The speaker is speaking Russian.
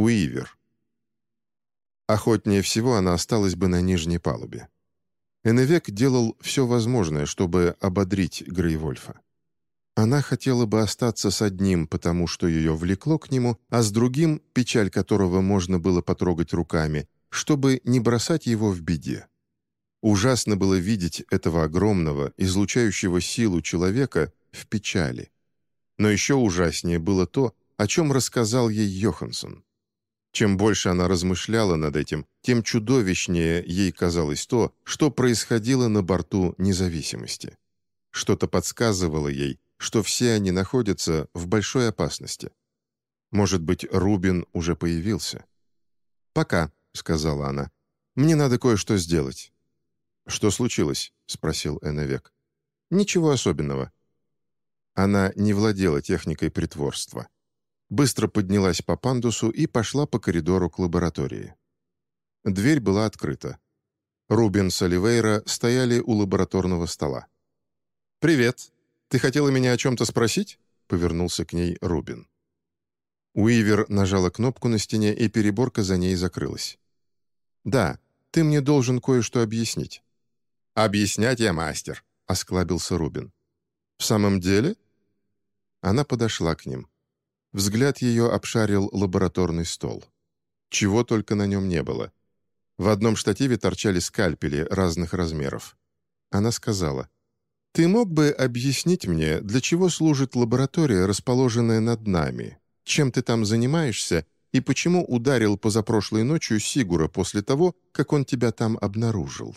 Уивер. Охотнее всего она осталась бы на нижней палубе. Эннвек делал все возможное, чтобы ободрить Грейвольфа. Она хотела бы остаться с одним, потому что ее влекло к нему, а с другим, печаль которого можно было потрогать руками, чтобы не бросать его в беде. Ужасно было видеть этого огромного, излучающего силу человека в печали. Но еще ужаснее было то, о чем рассказал ей Йоханссон. Чем больше она размышляла над этим, тем чудовищнее ей казалось то, что происходило на борту независимости. Что-то подсказывало ей, что все они находятся в большой опасности. Может быть, Рубин уже появился. «Пока», — сказала она. «Мне надо кое-что сделать». «Что случилось?» — спросил Эннвек. «Ничего особенного». Она не владела техникой притворства. Быстро поднялась по пандусу и пошла по коридору к лаборатории. Дверь была открыта. Рубин с Оливейра стояли у лабораторного стола. «Привет», «Ты хотела меня о чем-то спросить?» — повернулся к ней Рубин. Уивер нажала кнопку на стене, и переборка за ней закрылась. «Да, ты мне должен кое-что объяснить». «Объяснять я мастер», — осклабился Рубин. «В самом деле?» Она подошла к ним. Взгляд ее обшарил лабораторный стол. Чего только на нем не было. В одном штативе торчали скальпели разных размеров. Она сказала — «Ты мог бы объяснить мне, для чего служит лаборатория, расположенная над нами? Чем ты там занимаешься и почему ударил позапрошлой ночью Сигура после того, как он тебя там обнаружил?»